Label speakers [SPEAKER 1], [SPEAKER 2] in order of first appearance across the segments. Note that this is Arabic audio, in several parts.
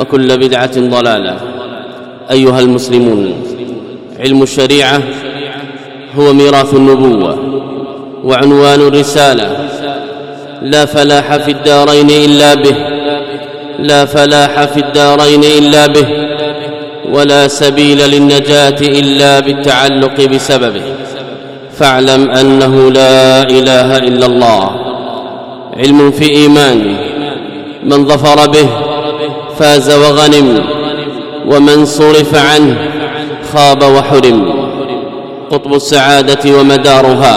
[SPEAKER 1] وكل بدعة ضلالة. أيها المسلمون علم الشريعة هو ميراث النبوة وعنوان الرسالة. لا فلاح في الدارين إلا به لا فلاح في الدارين إلا به ولا سبيل للنجاة إلا بالتعلق بسببه. فاعلم أنه لا إله إلا الله. علم في ايمان من ظفر به فاز وغنم ومن صرف عنه خاب وحرم. قطب السعادة ومدارها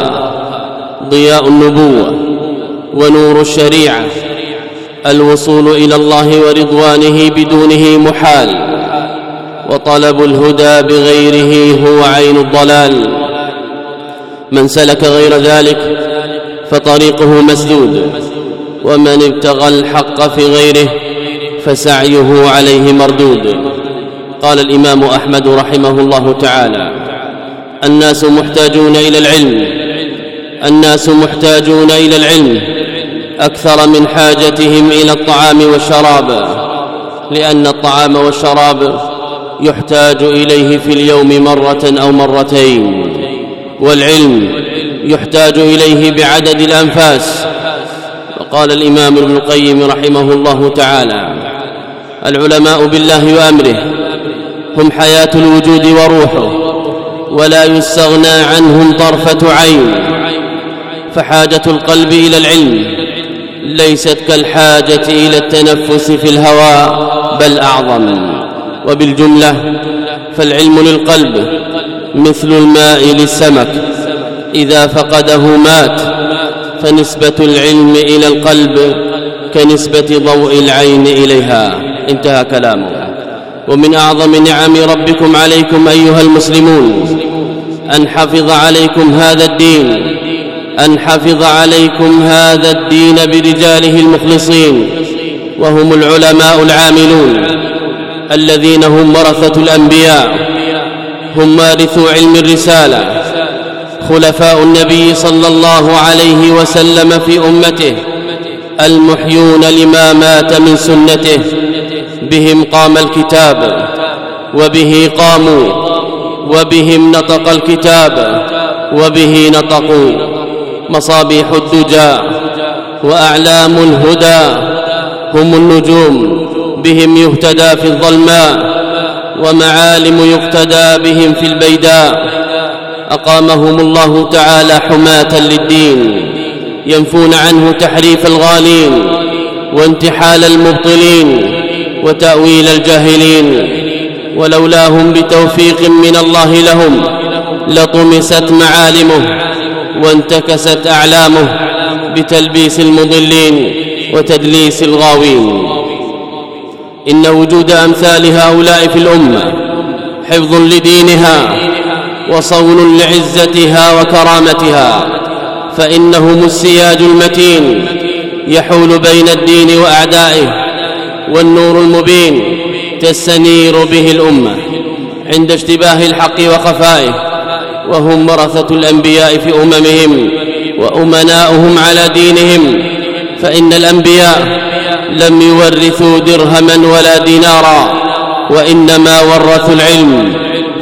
[SPEAKER 1] ضياء النبوة ونور الشريعة. الوصول إلى الله ورضوانه بدونه محال. وطلب الهدى بغيره هو عين الضلال. من سلك غير ذلك فطريقه مسدود. ومن ابتغى الحق في غيره فسعيه عليه مردود. قال الإمام أحمد رحمه الله تعالى الناس محتاجون إلى العلم. الناس محتاجون إلى العلم. أكثر من حاجتهم إلى الطعام والشراب. لأن الطعام والشراب يحتاج إليه في اليوم مرة أو مرتين. والعلم يحتاج إليه بعدد الأنفاس. وقال الإمام ابن القيم رحمه الله تعالى العلماء بالله وأمره. هم حياة الوجود وروحه ولا يستغنى عنهم طرفة عين. فحاجة القلب إلى العلم ليست كالحاجة إلى التنفس في الهواء بل أعظم. وبالجملة فالعلم للقلب مثل الماء للسمك. إذا فقده مات فنسبة العلم إلى القلب كنسبة ضوء العين إليها. انتهى كلامه. ومن أعظم نعم ربكم عليكم أيها المسلمون أن حفظ عليكم هذا الدين أن حفظ عليكم هذا الدين برجاله المخلصين وهم العلماء العاملون الذين هم ورثة الأنبياء هم وارثو علم الرسالة خلفاء النبي صلى الله عليه وسلم في أمته المحيون لما مات من سنته بهم قام الكتاب وبه قاموا وبهم نطق الكتاب وبه نطقوا مصابيح الدجى وأعلام الهدى هم النجوم بهم يهتدى في الظلماء ومعالم يقتدى بهم في البيداء. أقامهم الله تعالى حماة للدين ينفون عنه تحريف الغالين وانتحال المبطلين. وتأويل الجاهلين ولولاهم بتوفيق من الله لهم لطمست معالمه وانتكست أعلامه بتلبيس المضلين وتدليس الغاوين. إن وجود أمثال هؤلاء في الأمة حفظ لدينها وصون لعزتها وكرامتها فإنهم السياج المتين يحول بين الدين وأعدائه والنور المبين تستنير به الأمة عند اشتباه الحق وخفائه وهم ورثة الأنبياء في أممهم وأمناؤهم على دينهم فإن الأنبياء لم يورثوا درهما ولا دينارا وإنما ورثوا العلم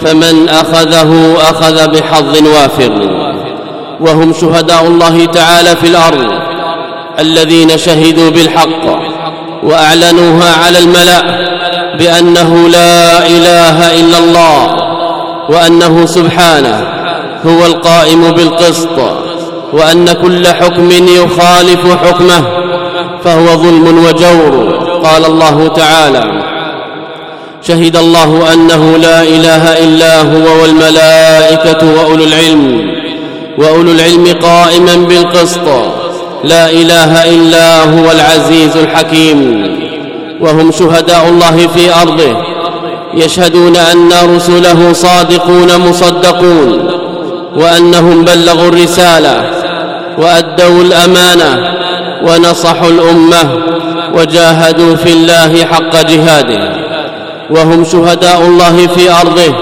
[SPEAKER 1] فمن أخذه أخذ بحظ وافر. وهم شهداء الله تعالى في الأرض الذين شهدوا بالحق وأعلنوها على الملأ بأنه لا إله إلا الله وأنه سبحانه هو القائم بالقسط وأن كل حكم يخالف حكمه فهو ظلم وجور قال الله تعالى شهد الله أنه لا إله إلا هو والملائكة وأولو العلم وأولو العلم قائما بالقسط لا إله إلا هو العزيز الحكيم. وهم شهداء الله في أرضه. يشهدون أن رسله صادقون مصدقون. وأنهم بلغوا الرسالة. وأدوا الأمانة. ونصحوا الأمة. وجاهدوا في الله حق جهاده. وهم شهداء الله في أرضه.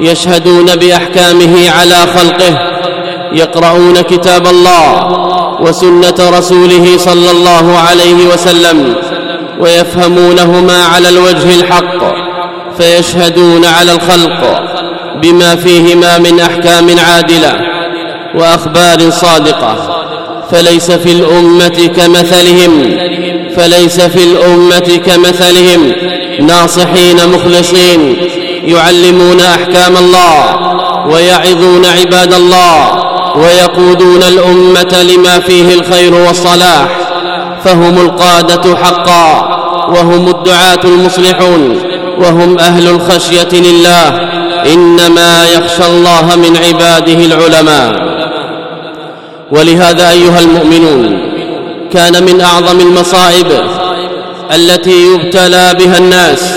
[SPEAKER 1] يشهدون بأحكامه على خلقه. يقرؤون كتاب الله. وسنة رسوله صلى الله عليه وسلم ويفهمونهما على الوجه الحق فيشهدون على الخلق بما فيهما من أحكام عادلة وأخبار صادقة. فليس في الأمة كمثلهم فليس في الأمة كمثلهم ناصحين مخلصين يعلمون أحكام الله ويعظون عباد الله ويقودون الأمة لما فيه الخير والصلاح فهم القادة حقا وهم الدعاة المصلحون وهم أهل الخشية لله إنما يخشى الله من عباده العلماء. ولهذا أيها المؤمنون كان من أعظم المصائب التي يبتلى بها الناس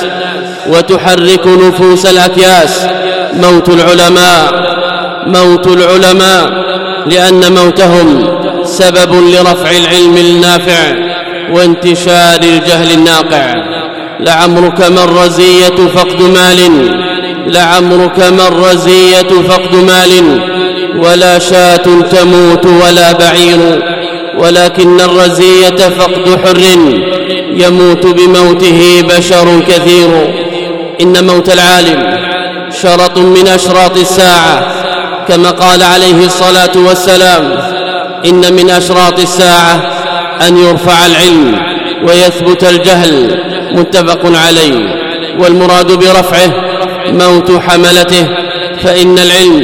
[SPEAKER 1] وتحرك نفوس الأكياس موت العلماء موت العلماء لأن موتهم سبب لرفع العلم النافع وانتشار الجهل الناقع. لعمرك ما الرزية فقد مال لعمرك ما الرزية فقد مال. ولا شاة تموت ولا بعير ولكن الرزية فقد حر. يموت بموته بشر كثير. إن موت العالم شرط من أشراط الساعة. كما قال عليه الصلاة والسلام إن من أشراط الساعة أن يرفع العلم ويثبت الجهل متفق عليه. والمراد برفعه موت حملته فإن العلم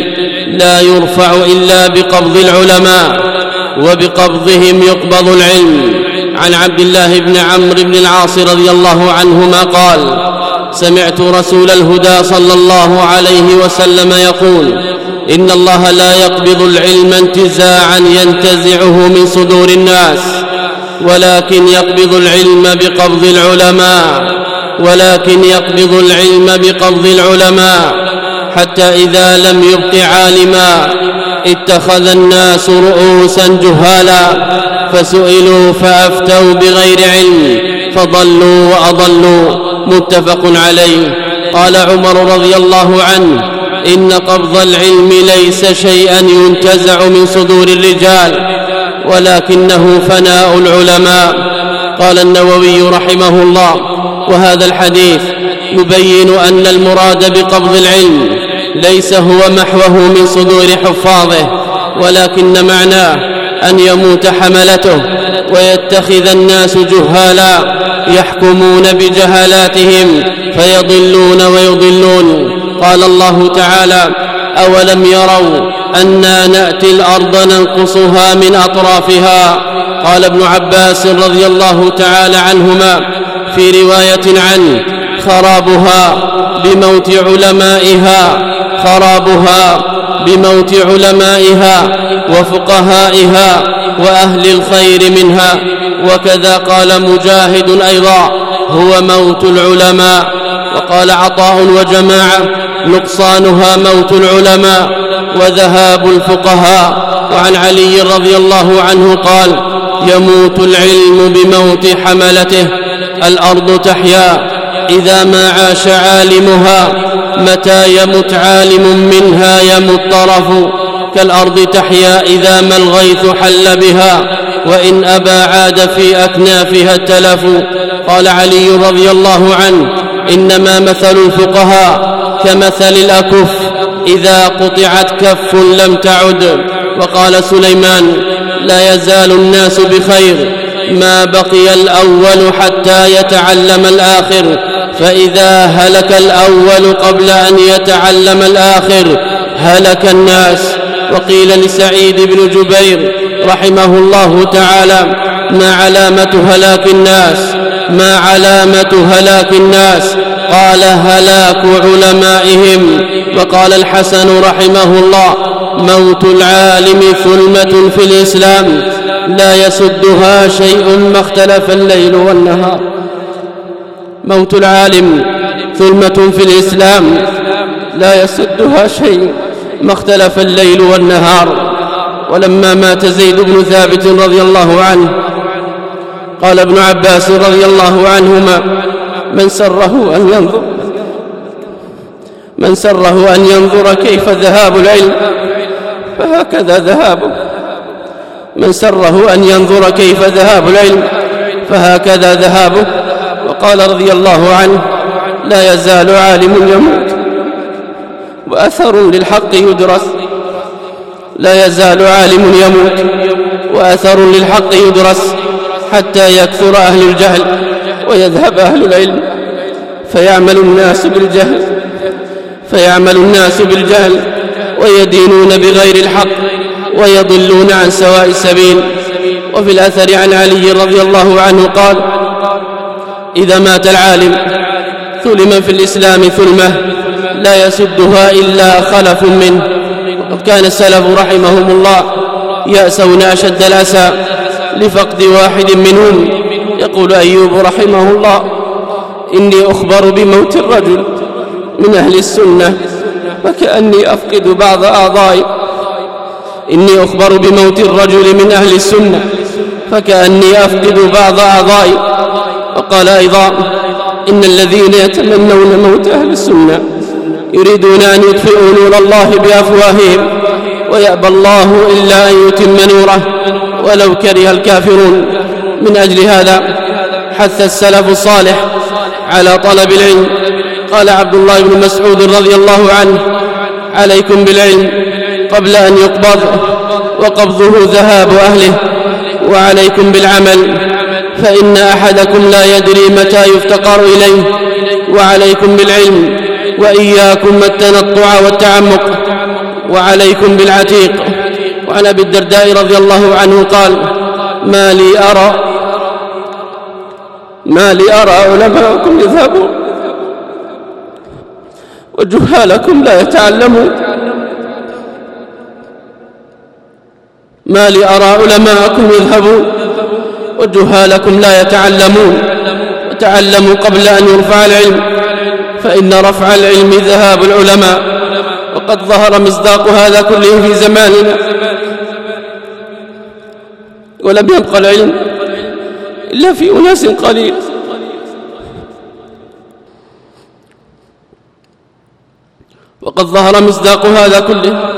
[SPEAKER 1] لا يرفع إلا بقبض العلماء وبقبضهم يقبض العلم. عن عبد الله بن عمرو بن العاص رضي الله عنهما قال سمعت رسول الهدى صلى الله عليه وسلم يقول إن الله لا يقبض العلم انتزاعا ينتزعه من صدور الناس ولكن يقبض العلم بقبض العلماء ولكن يقبض العلم بقبض العلماء حتى إذا لم يبق عالما اتخذ الناس رؤوسا جهالا فسئلوا فأفتوا بغير علم فضلوا وأضلوا متفق عليه. قال عمر رضي الله عنه إن قبض العلم ليس شيئا ينتزع من صدور الرجال ولكنه فناء العلماء قال النووي رحمه الله. وهذا الحديث يبين أن المراد بقبض العلم ليس هو محوه من صدور حفاظه ولكن معناه أن يموت حملته ويتخذ الناس جهالا يحكمون بجهالاتهم فيضلون ويضلون. قال الله تعالى أولم يروا أنا نأتي الأرض ننقصها من أطرافها؟ قال ابن عباس رضي الله تعالى عنهما في رواية عنه خرابها بموت علمائها خرابها بموت علمائها وفقهائها وأهل الخير منها وكذا قال مجاهد أيضا. هو موت العلماء. وقال عطاء وجماعة نقصانها موت العلماء وذهاب الفقهاء. وعن علي رضي الله عنه قال يموت العلم بموت حملته الأرض تحيا. إذا ما عاش عالمها متى يمت عالم منها يمت طرف كالأرض تحيا إذا ما الغيث حل بها. وإن أبى عاد في أكنافها التلف قال علي رضي الله عنه إنما مثل الفقهاء كمثل الأكف إذا قطعت كف لم تعد. وقال سليمان لا يزال الناس بخير ما بقي الأول حتى يتعلم الآخر. فإذا هلك الأول قبل أن يتعلم الآخر هلك الناس. وقيل لسعيد بن جبير رحمه الله تعالى ما علامة هلاك الناس ما علامة هلاك الناس قال هلاك علمائهم وقال الحسن رحمه الله موت العالم ثلمة في الإسلام لا يسدها شيء ما اختلف الليل والنهار. موت العالم ثلمة في الإسلام لا يسدها شيء ما اختلف الليل والنهار. ولما مات زيد بن ثابت رضي الله عنه قال ابن عباس رضي الله عنهما من سره أن ينظر من سره أن ينظر كيف ذهاب العلم فهكذا ذهابه من سره أن ينظر كيف ذهاب العلم فهكذا ذهابه وقال رضي الله عنه لا يزال عالم يموت وأثر للحق يدرس. لا يزال عالم يموت وأثر للحق يدرس حتى يكثر أهل الجهل ويذهب أهل العلم. فيعمل الناس بالجهل فيعمل الناس بالجهل ويدينون بغير الحق ويضلون عن سواء السبيل. وفي الأثر عن علي رضي الله عنه قال إذا مات العالم ثلم في الإسلام ثلمة لا يسدها إلا خلف منه. وقد كان السلف رحمهم الله يأسون أشد الأسى لفقد واحد منهم. يقول أيوب رحمه الله إني أخبر بموت الرجل من أهل السنة فكأني أفقد بعض أعضائي. إني أخبر بموت الرجل من أهل السنة فكأني أفقد بعض أعضائي. وقال أيضا إن الذين يتمنون موت أهل السنة يريدون أن يطفئوا نور الله بأفواههم ويأبى الله إلا أن يتم نوره ولو كره الكافرون. من أجل هذا حث السلف الصالح على طلب العلم. قال عبد الله بن مسعود رضي الله عنه عليكم بالعلم قبل أن يقبض وقبضه ذهاب أهله وعليكم بالعمل فإن أحدكم لا يدري متى يفتقر إليه وعليكم بالعلم وإياكم التنطع والتعمق وعليكم بالعتيق. وعن أبي الدرداء رضي الله عنه قال ما لي أرى ما لي أرى علماءكم يذهبون وجهالكم لا يتعلمون. ما لي أرى علماءكم يذهبون وجهالكم لا يتعلمون. وتعلموا قبل أن يرفع العلم فإن رفع العلم ذهاب العلماء وقد ظهر مصداق هذا كله في زماننا. ولم يبق العلم إلا في أناس قليل. وقد ظهر مصداق هذا كله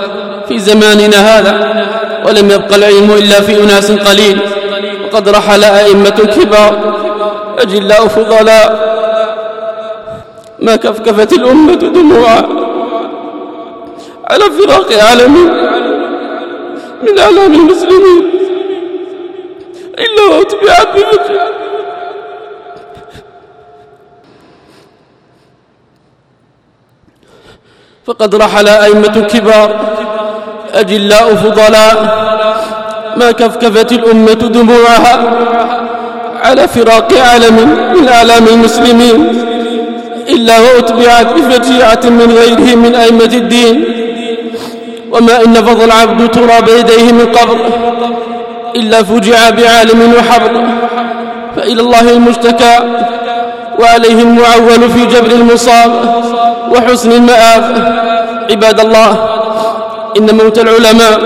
[SPEAKER 1] في زماننا هذا ولم يبق العلم إلا في أناس قليل. وقد رحل أئمة كبار أجلاء فضلاء. ما كفكفت الأمة دموعا. على فراق عالم من أعلام المسلمين. إلا وأتبعت بمثل فقد رحل أئمة كبار أجلاء فضلاء. ما كفكفت الأمة دموعها. على فراق عالم من أعلام المسلمين إلا وأتبعت بفجيعة من غيره من أئمة الدين. وما إن فضل العبد تراب يديه من قبر إلا فجع بعالم وحبر. فإلى الله المشتكى وعليه المعول في جبر المصاب وحسن المآب. عباد الله إن موت العلماء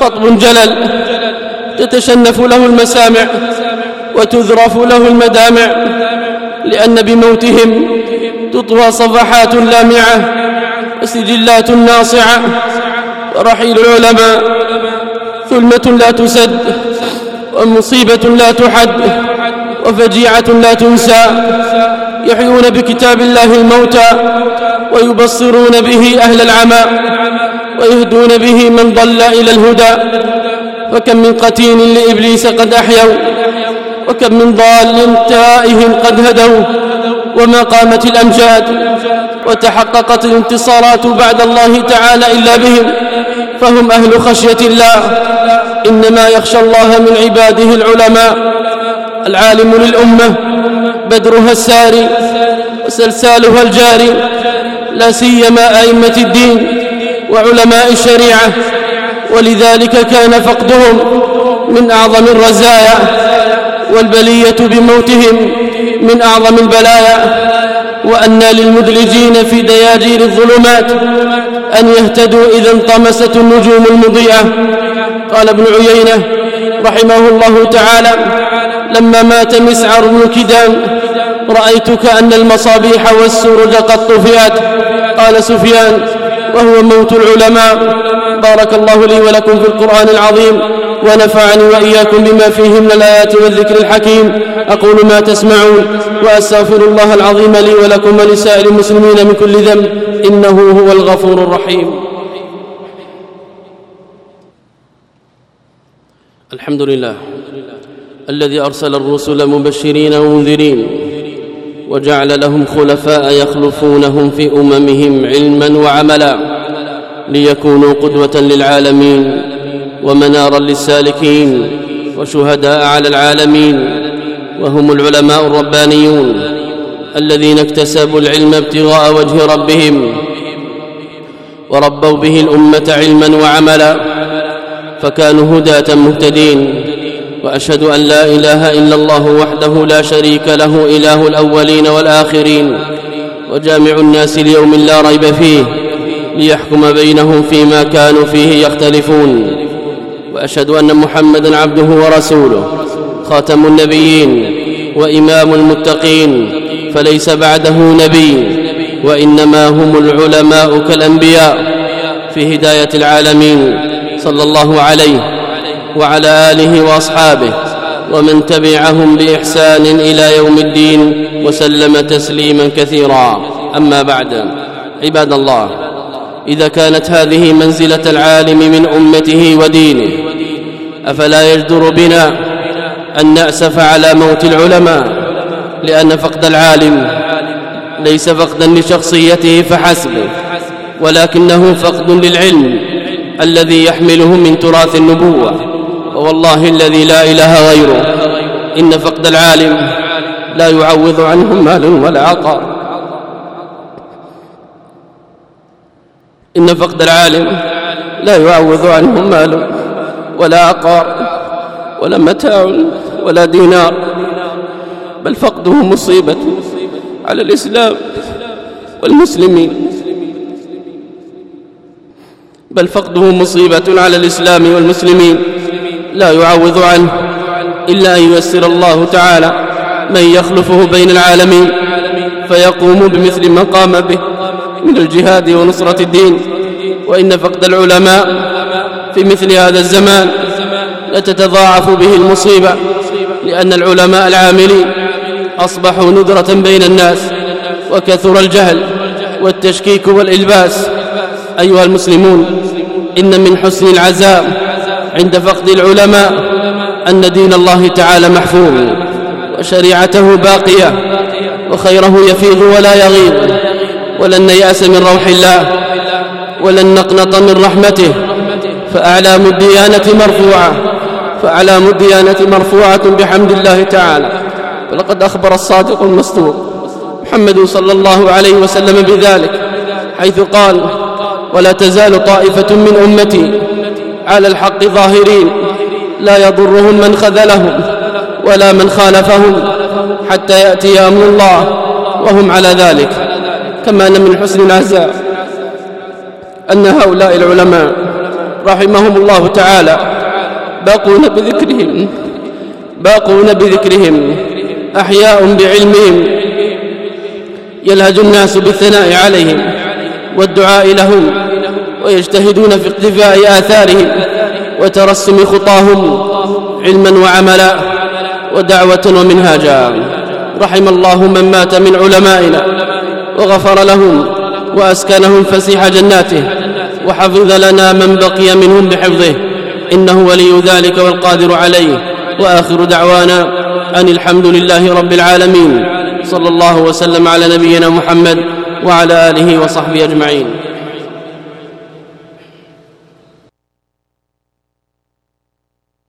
[SPEAKER 1] خطب جلل تتشنف له المسامع. وتذرف له المدامع
[SPEAKER 2] لأن بموتهم تطوى صفحات لامعة وسجلات ناصعة ورحيل العلماء ثلمة لا تسد ومصيبة لا تحد وفجيعة لا تنسى يحيون بكتاب الله الموتى ويبصرون به أهل العمى ويهدون به من ضل إلى الهدى وكم من قتيل لإبليس قد أحيوا وكم من ضال تائه قد هدوا وما قامت الأمجاد وتحققت الانتصارات بعد الله تعالى إلا بهم فهم أهل خشية الله إنما يخشى الله من عباده العلماء العالم للأمة بدرها الساري وسلسالها الجاري لا سيما أئمة الدين وعلماء الشريعة ولذلك كان فقدهم من أعظم الرزايا والبلية بموتهم من أعظم البلايا وأن للمدلجين في دياجير الظلمات أن يهتدوا إذا انطمست النجوم المضيئة. قال ابن عيينة رحمه الله تعالى لما مات مسعر بن كدام رأيت كأن المصابيح والسرج قد طفئت. قال سفيان وهو موت العلماء. بارك الله لي ولكم في القرآن العظيم ونفعني وإياكم بما فيه من الآيات والذكر الحكيم. أقول ما تسمعون وأستغفر الله العظيم لي ولكم ولسائر المسلمين من كل ذنب. إنه هو الغفور الرحيم.
[SPEAKER 1] الحمد لله الذي أرسل الرسل مبشرين ومنذرين وجعل لهم خلفاء يخلفونهم في أممهم علما وعملا. ليكونوا قدوة للعالمين ومنارا للسالكين وشهداء على العالمين وهم العلماء الربانيون الذين اكتسبوا العلم ابتغاء وجه ربهم وربوا به الأمة علما وعملا فكانوا هداة مهتدين وأشهد أن لا إله إلا الله وحده لا شريك له إله الأولين والآخرين وجامع الناس ليوم لا ريب فيه ليحكم بينهم فيما كانوا فيه يختلفون. وأشهد أن محمدا عبده ورسوله خاتم النبيين وإمام المتقين فليس بعده نبي وإنما هم العلماء كالأنبياء في هداية العالمين صلى الله عليه وعلى آله وأصحابه ومن تبعهم بإحسان إلى يوم الدين وسلم تسليما كثيرا. أما بعد عباد الله إذا كانت هذه منزلة العالم من أمته ودينه أفلا يجدر بنا أن نأسف على موت العلماء؟ لأن فقد العالم ليس فقدا لشخصيته فحسب ولكنه فقد للعلم الذي يحمله من تراث النبوة ووالله الذي لا إله غيره. إن فقد العالم لا يعوض عنه مال ولا عطاء إن فقد العالم لا يعوض عنه مال ولا عقار ولا متاع ولا دينار بل فقده مصيبة على الإسلام والمسلمين. بل فقده مصيبة على الإسلام والمسلمين لا يعوض عنه إلا أن ييسر الله تعالى من يخلفه بين العالمين فيقوم بمثل ما قام به. من الجهاد ونصرة الدين وإن فقد العلماء في مثل هذا الزمان لتتضاعف به المصيبة لأن العلماء العاملين أصبحوا ندرة بين الناس وكثر الجهل والتشكيك والإلباس. أيها المسلمون إن من حسن العزاء عند فقد العلماء أن دين الله تعالى محفوظ وشريعته باقية وخيره يفيض ولا يغيض ولن يأس من روح الله ولن نقنط من رحمته. فأعلام الديانة مرفوعة فأعلام الديانة مرفوعة بحمد الله تعالى. ولقد أخبر الصادق المصدوق محمد صلى الله عليه وسلم بذلك حيث قال ولا تزال طائفة من أمتي على الحق ظاهرين لا يضرهم من خذلهم ولا من خالفهم حتى يأتي أمر الله وهم على ذلك. كما أن من حسن العزاء أن هؤلاء العلماء رحمهم الله تعالى باقون بذكرهم باقون بذكرهم
[SPEAKER 2] أحياء بعلمهم يلهج الناس بالثناء عليهم والدعاء لهم ويجتهدون في اقتفاء آثارهم وترسم خطاهم علما وعملا ودعوة ومنهاجا. رحم الله من مات من علمائنا. وغفر لهم وأسكنهم فسيح جناته وحفظ لنا من بقي منهم بحفظه إنه ولي ذلك والقادر عليه وآخر دعوانا أن الحمد لله رب العالمين صلى الله وسلم على نبينا محمد وعلى آله وصحبه أجمعين